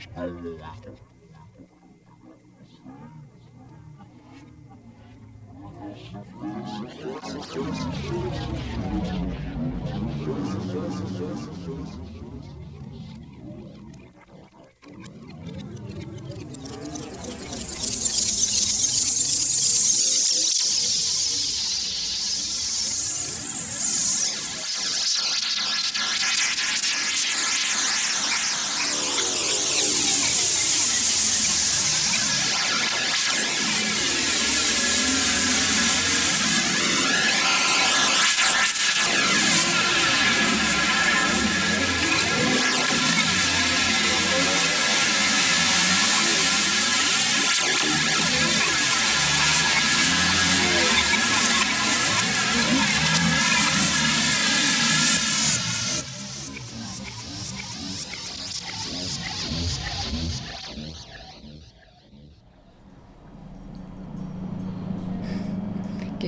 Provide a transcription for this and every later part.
Spanish only you.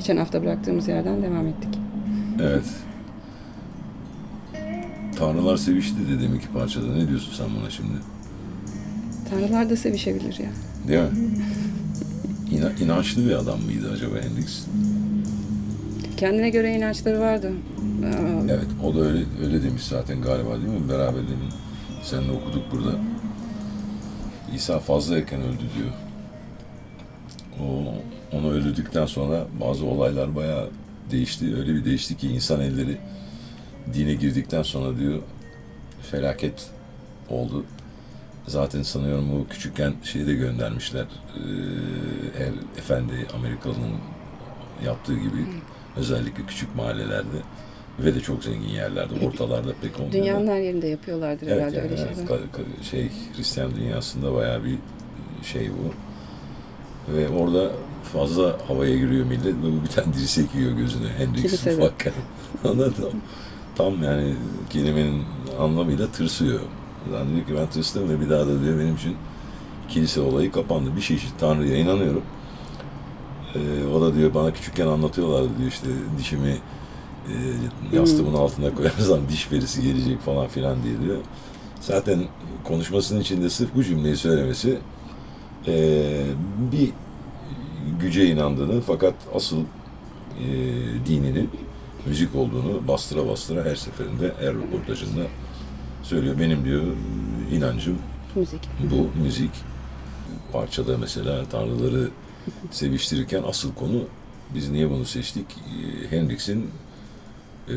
Geçen hafta bıraktığımız yerden devam ettik. Evet. Tanrılar sevişti de demek ki parçada. Ne diyorsun sen buna şimdi? Tanrılar da sevişebilir ya. Değil mi? İna, inançlı bir adam mıydı acaba Hendrix? Kendine göre inançları vardı. Evet, o da öyle öyle demiş zaten galiba değil mi? Beraber demin seninle okuduk burada. İsa fazla erken öldü diyor. Öldürdükten sonra bazı olaylar bayağı değişti. Öyle bir değişti ki insan elleri dine girdikten sonra diyor felaket oldu. Zaten sanıyorum o küçükken şeyi de göndermişler. Ee, her efendi Amerikalı'nın yaptığı gibi özellikle küçük mahallelerde ve de çok zengin yerlerde, ortalarda pek olmuyor. Dünyanın her yerinde yapıyorlardır Evet, herhalde yani, öyle evet, şeyler. şey Hristiyan dünyasında bayağı bir şey bu. Ve orada fazla havaya giriyor millet ve bir tane dirsek yiyor gözüne Hendrix ufakken. Anladın mı? Tam yani kelimenin anlamıyla tırsıyor. Yani diyor ki ben tırstım ve bir daha da diyor benim için kilise olayı kapandı. Bir çeşit Tanrı'ya inanıyorum. Ee, o da diyor bana küçükken anlatıyorlardı diyor işte dişimi e, yastığımın altına koyarsam diş perisi gelecek falan filan diye diyor. Zaten konuşmasının içinde sırf bu cümleyi söylemesi e, bir güce inandığını fakat asıl e, dininin müzik olduğunu bastıra bastıra her seferinde her röportajında söylüyor. Benim diyor inancım Müzik. bu müzik parçada mesela tanrıları seviştirirken asıl konu biz niye bunu seçtik? Ee, Hendrix'in e,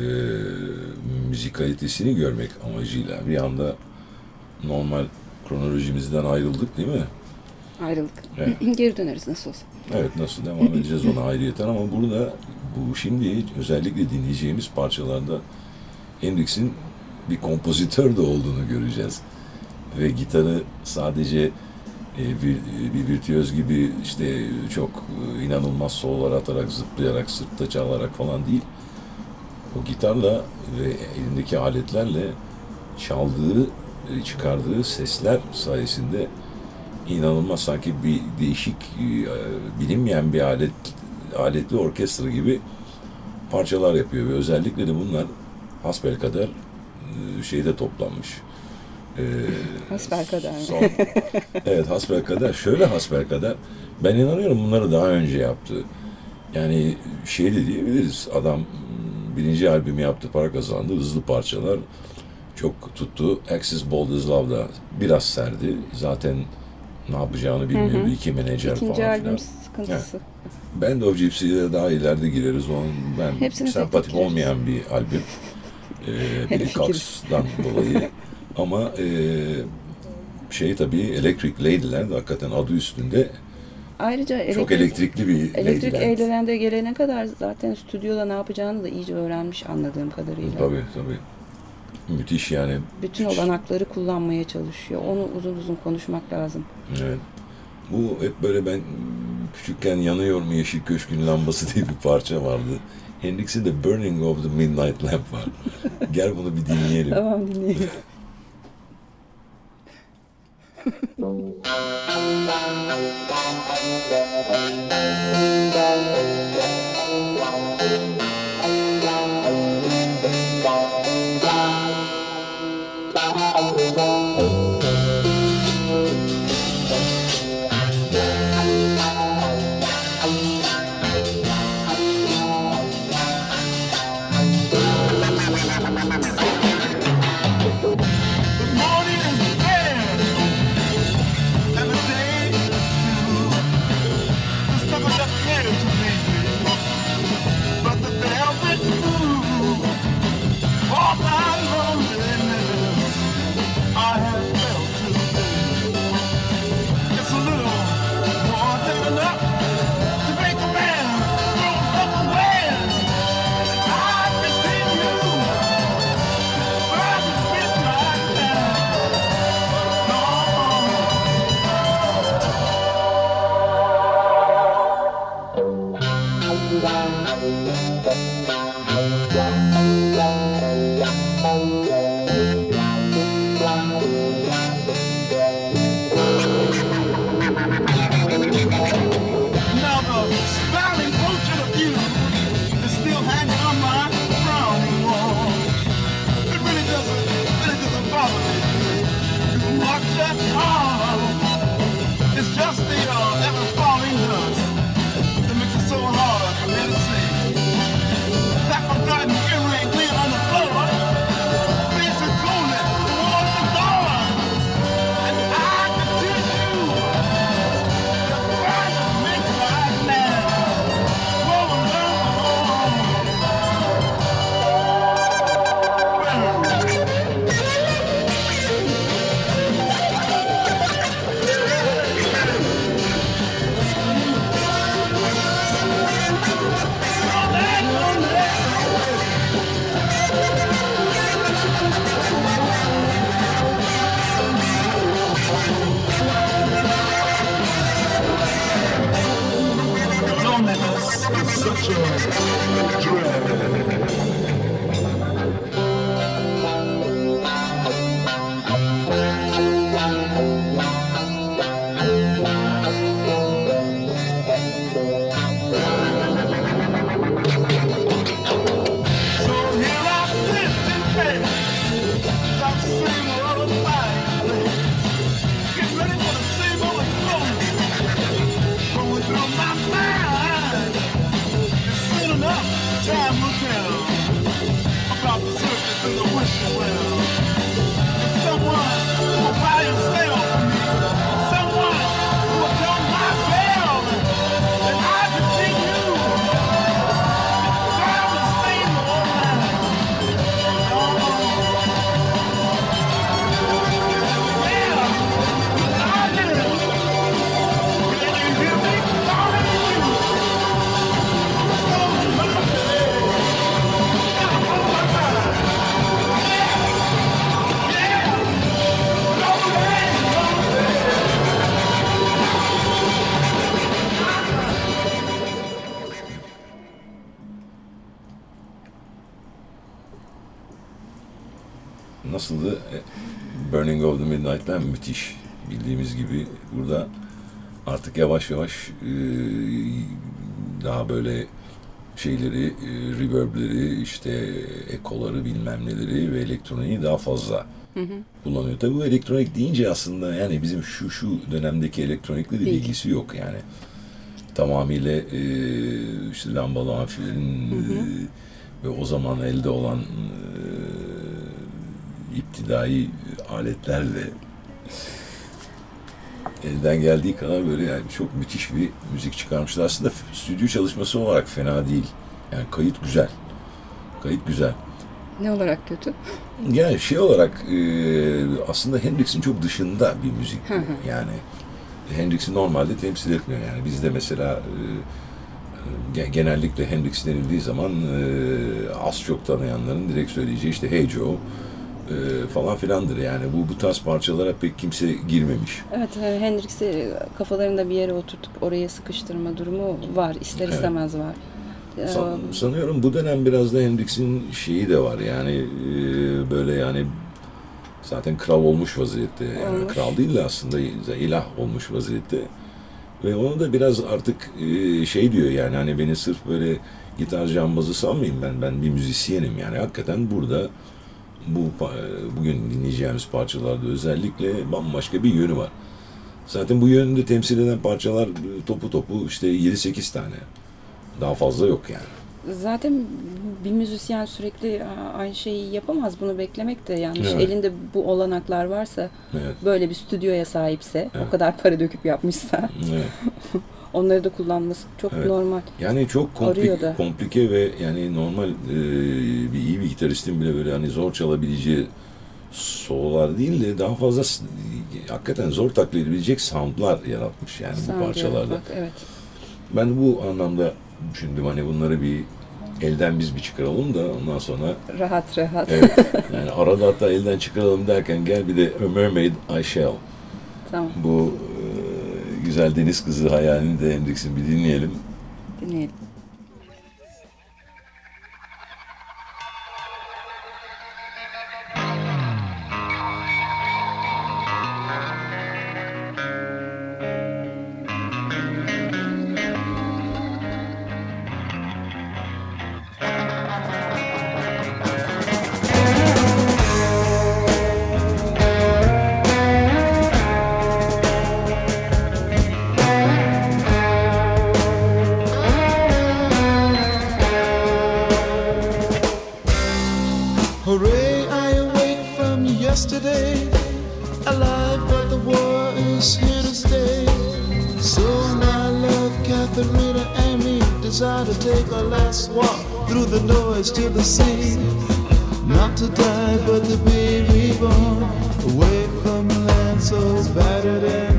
müzikalitesini görmek amacıyla bir anda normal kronolojimizden ayrıldık değil mi? Ayrılık. Evet. Geri döneriz nasıl olsa. Evet nasıl devam edeceğiz ona ayrıyeten ama burada bu şimdi özellikle dinleyeceğimiz parçalarda Hendrix'in bir kompozitör de olduğunu göreceğiz. Ve gitarı sadece e, bir, bir virtüöz gibi işte çok e, inanılmaz sololar atarak, zıplayarak, sırtta çalarak falan değil. O gitarla ve elindeki aletlerle çaldığı, e, çıkardığı sesler sayesinde inanılmaz sanki bir değişik e, bilinmeyen bir alet aletli orkestra gibi parçalar yapıyor ve özellikle de bunlar hasbelkader e, şeyde toplanmış. E, Hasbelkader mi? son- evet hasbelkader. Şöyle hasbelkader. Ben inanıyorum bunları daha önce yaptı. Yani şey de diyebiliriz. Adam mm, birinci albümü yaptı, para kazandı. Hızlı parçalar çok tuttu. Axis Bold as Love'da biraz serdi. Zaten ne yapacağını bilmiyordu. İki menajer İkinci falan albüm filan. sıkıntısı. Band of Gypsy'de daha ileride gireriz. Onun ben Hepsini gireriz. olmayan bir albüm. Ee, Billy. Cox'dan dolayı. Ama e, şey tabii Electric Ladyland hakikaten adı üstünde Ayrıca elektrik, çok elektrikli bir elektrik. Eğlenen'de gelene kadar zaten stüdyoda ne yapacağını da iyice öğrenmiş anladığım kadarıyla. Tabii tabii. Müthiş yani. Bütün Hiç- olanakları kullanmaya çalışıyor. Onu uzun uzun konuşmak lazım. Evet. Bu hep böyle ben küçükken yanıyor mu Yeşil Köşk'ün lambası diye bir parça vardı. Hendrix'in de Burning of the Midnight Lamp var. Gel bunu bir dinleyelim. Tamam dinleyelim. Thank Sure. Midnight'ler müthiş. Bildiğimiz gibi burada artık yavaş yavaş e, daha böyle şeyleri, e, reverbleri, işte ekoları bilmem neleri ve elektroniği daha fazla kullanıyor. Tabii bu elektronik deyince aslında yani bizim şu şu dönemdeki elektronikle de Değil. bilgisi yok yani. Tamamıyla e, işte lambalı amfilerin e, ve o zaman elde olan e, iptidai aletlerle elden geldiği kadar böyle yani çok müthiş bir müzik çıkarmışlar. Aslında stüdyo çalışması olarak fena değil. Yani kayıt güzel. Kayıt güzel. Ne olarak kötü? Yani şey olarak e, aslında Hendrix'in çok dışında bir müzik bu. Yani Hendrix'i normalde temsil etmiyor. Yani bizde mesela e, ge- genellikle Hendrix denildiği zaman e, az çok tanıyanların direkt söyleyeceği işte Hey Joe e, falan filandır. Yani bu bu tarz parçalara pek kimse girmemiş. Evet, e, Hendrix'i kafalarında bir yere oturtup oraya sıkıştırma durumu var. İster Evet. istemez var. Ee, San- sanıyorum bu dönem biraz da Hendrix'in şeyi de var. Yani e, böyle yani zaten kral olmuş vaziyette. Yani Olmuş. kral değil de aslında ilah olmuş vaziyette. Ve onu da biraz artık e, şey diyor yani hani beni sırf böyle gitar cambazı sanmayın ben ben bir müzisyenim yani hakikaten burada bu bugün dinleyeceğimiz parçalarda özellikle bambaşka bir yönü var. Zaten bu yönünü de temsil eden parçalar e, topu topu işte 7-8 tane. Daha fazla yok yani. Zaten bir müzisyen sürekli aynı şeyi yapamaz. Bunu beklemek de yanlış. Evet. Elinde bu olanaklar varsa, Evet. böyle bir stüdyoya sahipse, Evet. o kadar para döküp yapmışsa evet. onları da kullanması çok Evet. normal. Yani çok komplik, komplike ve yani normal e, bir iyi bir gitaristin bile böyle hani zor çalabileceği sololar değil de daha fazla hakikaten zor taklit edilebilecek soundlar yaratmış yani Sound bu parçalarda. yaratmak, Evet. Ben bu anlamda düşündüm hani bunları bir elden biz bir çıkaralım da ondan sonra Rahat rahat. evet yani arada hatta elden çıkaralım derken gel bir de A Mermaid I Shall tamam. bu güzel deniz kızı hayalini de Hendrix'in bir dinleyelim. Dinleyelim. Desire to take a last walk through the noise to the sea. Not to die, but to be reborn. Away from a land so battered and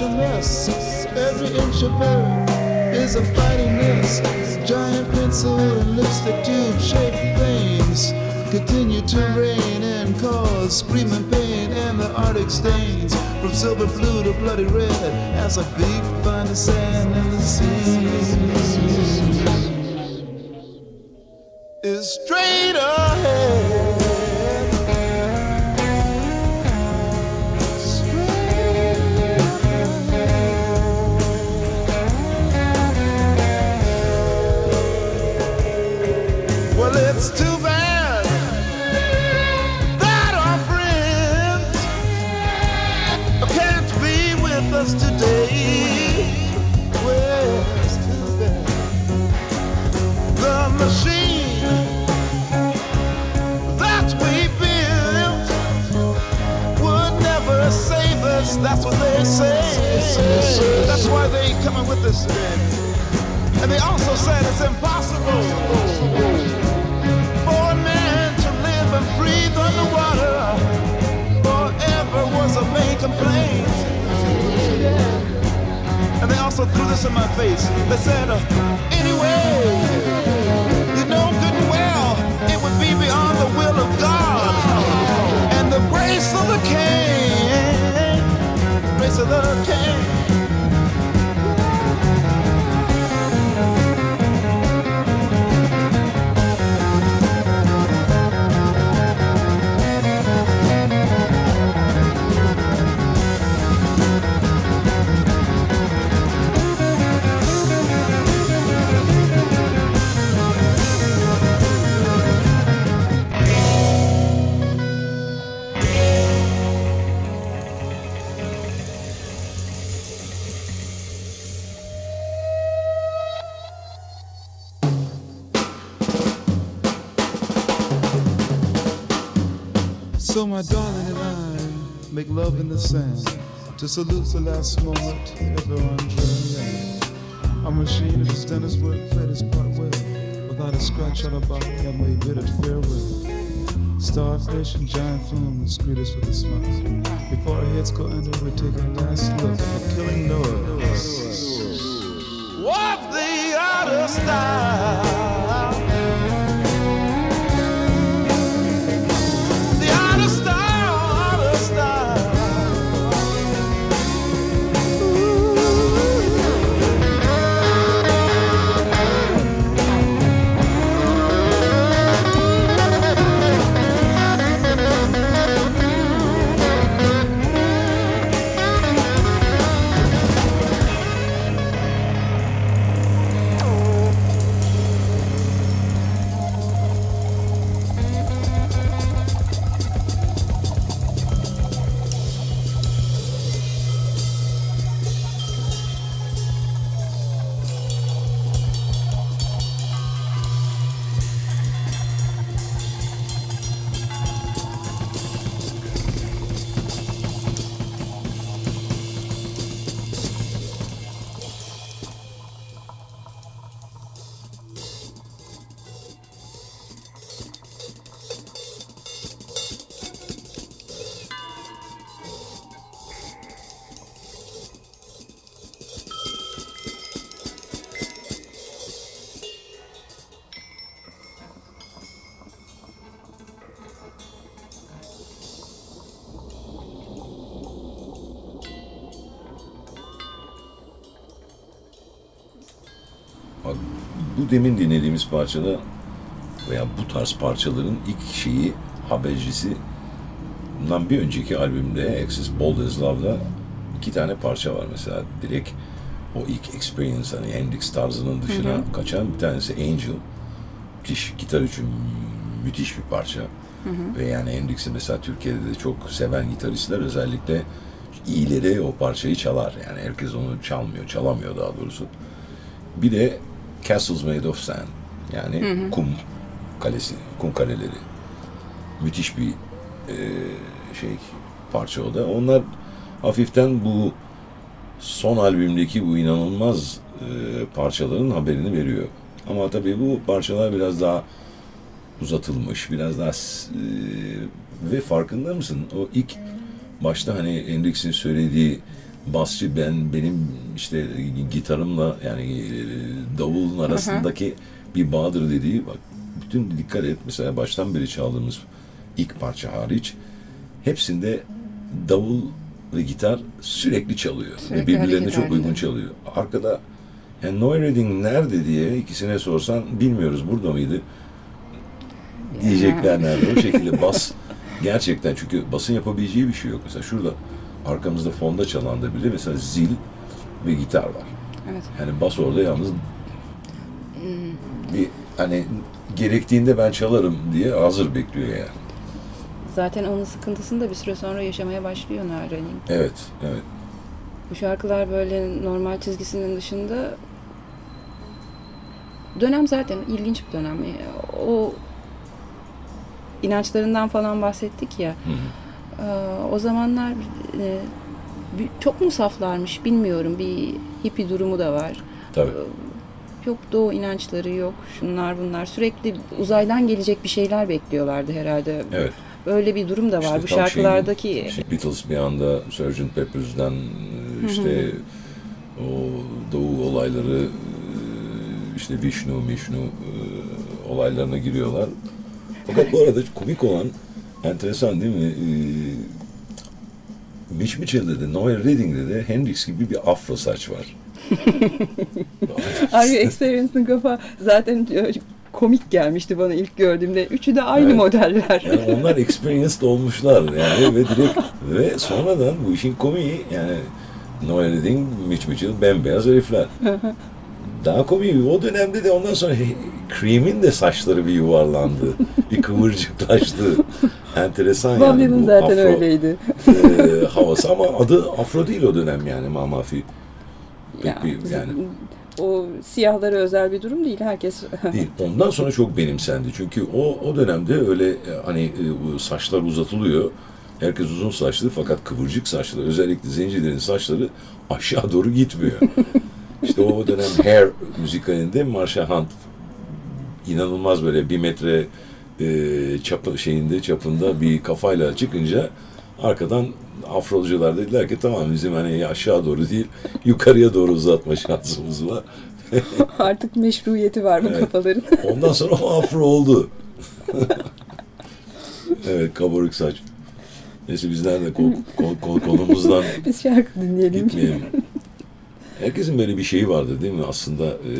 such a mess. Every inch of her is a fighting mess. Giant pencil and lipstick tube shaped things continue to rain and cause screaming pain and the arctic stains from silver blue to bloody red as our feet find the sand and the sea is straight with. And they also said it's impossible for a man to live and breathe underwater forever was a main complaint. And they also threw this in my face. They said, uh, anyway, you know good and well it would be beyond the will of God and the grace of the King. Grace of the King. So my darling and I make love in the sand to salute the last moment ever on dry land. Our machine done its work, played its part well. Without a scratch on our body, and we bid it farewell. Starfish and giant flumes greet us with a smile. Before our heads go under, we take a last look at the killing noise. What the outer style? Bak, bu demin dinlediğimiz parçada veya bu tarz parçaların ilk şeyi habercisi bundan bir önceki albümde Axis Bold as Love'da iki tane parça var mesela. Direkt o ilk experience hani Hendrix tarzının dışına kaçan bir tanesi Angel. Müthiş gitar için müthiş bir parça. Ve yani Hendrix'i mesela Türkiye'de de çok seven gitaristler özellikle iyileri o parçayı çalar. Yani herkes onu çalmıyor çalamıyor daha doğrusu. Bir de Castles Made of Sand. Yani kum kalesi, kum kaleleri. Müthiş bir e, şey parça o da. Onlar hafiften bu son albümdeki bu inanılmaz e, parçaların haberini veriyor. Ama tabii bu parçalar biraz daha uzatılmış, biraz daha e, ve farkında mısın? O ilk başta hani Hendrix'in söylediği basçı ben benim işte gitarımla yani e, davulun arasındaki bir bağdır dediği bak bütün dikkat et mesela baştan beri çaldığımız ilk parça hariç hepsinde davul ve gitar sürekli çalıyor ve Sürekli birbirlerine hareket çok uygun çalıyor. Arkada yani Noel Redding nerede diye ikisine sorsan bilmiyoruz burada mıydı? Diyecekler nerede? O şekilde bas gerçekten çünkü basın yapabileceği bir şey yok. Mesela şurada arkamızda fonda çalan da bile mesela zil ve gitar var. Evet. Yani bas orada yalnız bir hani gerektiğinde ben çalarım diye hazır bekliyor yani. Zaten onun sıkıntısını da bir süre sonra yaşamaya başlıyor Redding. Evet, evet. Bu şarkılar böyle normal çizgisinin dışında dönem zaten ilginç bir dönem. O inançlarından falan bahsettik ya. Hı hı. Ee, O zamanlar e, çok mu saflarmış bilmiyorum. Bir hippie durumu da var. Tabii. Yok doğu inançları yok. Şunlar bunlar. Sürekli uzaydan gelecek bir şeyler bekliyorlardı herhalde. Evet. Böyle bir durum da var. İşte Bu tam şeyin- şarkılardaki şey, Beatles bir anda Sgt. Peppers'dan e, işte o doğu olayları e, işte Vishnu, Mishnu e, olaylarına giriyorlar. Fakat bu arada komik olan enteresan değil mi? E, Mitch Mitchell'de de Noel Redding'de de Hendrix gibi bir afro saç var. Are You Experiencing kafa zaten e, komik gelmişti bana ilk gördüğümde. Üçü de aynı Evet. modeller. Yani onlar experienced olmuşlar yani ve direkt ve sonradan bu işin komiği yani Noel Redding, Mitch Mitchell bembeyaz herifler. Daha komiği o dönemde de ondan sonra Cream'in de saçları bir yuvarlandı. bir kıvırcıklaştı. Enteresan yani bu zaten afro öyleydi. e, havası ama adı afro değil o dönem yani Mamafi. Pek Ya, bir, yani O siyahlara özel bir durum değil. Herkes değil. Ondan sonra çok benimsendi. Çünkü o o dönemde öyle e, hani e, saçlar uzatılıyor. Herkes uzun saçlı fakat kıvırcık saçlı. Özellikle zencilerin saçları aşağı doğru gitmiyor. işte o dönem Hair müzikalinde Marsha Hunt inanılmaz böyle bir metre e, çapı şeyinde çapında bir kafayla çıkınca arkadan afrolcular dediler ki tamam bizim hani aşağı doğru değil yukarıya doğru uzatma şansımız var. artık meşruiyeti var bu Evet. kafaların. Ondan sonra o afro oldu. evet kabarık saç. Neyse bizler de kol, kol, kol- kolumuzdan Biz şarkı dinleyelim. gitmeyelim. Herkesin böyle bir şeyi vardı değil mi? Aslında e,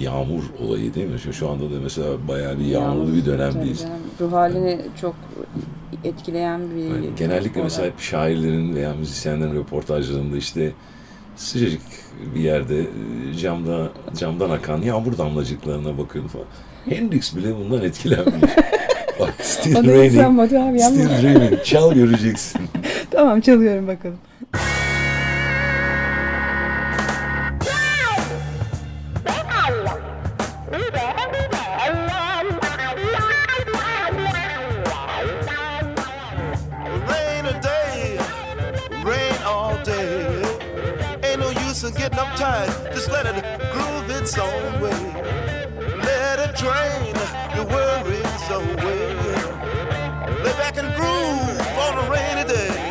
yağmur olayı değil mi? Şu, şu anda da mesela bayağı bir yağmurlu bir dönemdeyiz. Ruh halini çok etkileyen bir Yani genellikle olay. mesela hep şairlerin veya müzisyenlerin röportajlarında işte sıcacık bir yerde camda camdan akan yağmur damlacıklarına bakıyorum falan. Hendrix bile bundan etkilenmiş. Bak Still Raining. Still Raining. Çal göreceksin. Tamam çalıyorum bakalım. In getting uptight. Just let it groove its own way. Let it drain your worries away. Lay back and groove on a rainy day.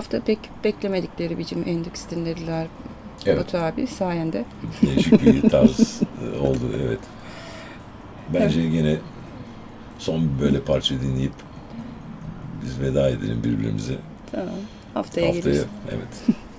hafta pek beklemedikleri biçim endeks dinlediler. Evet. Batu abi sayende. Değişik bir tarz e, oldu evet. Bence evet. yine son böyle parça dinleyip biz veda edelim birbirimize. Tamam. Haftaya, Haftaya geliriz. Evet.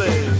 say.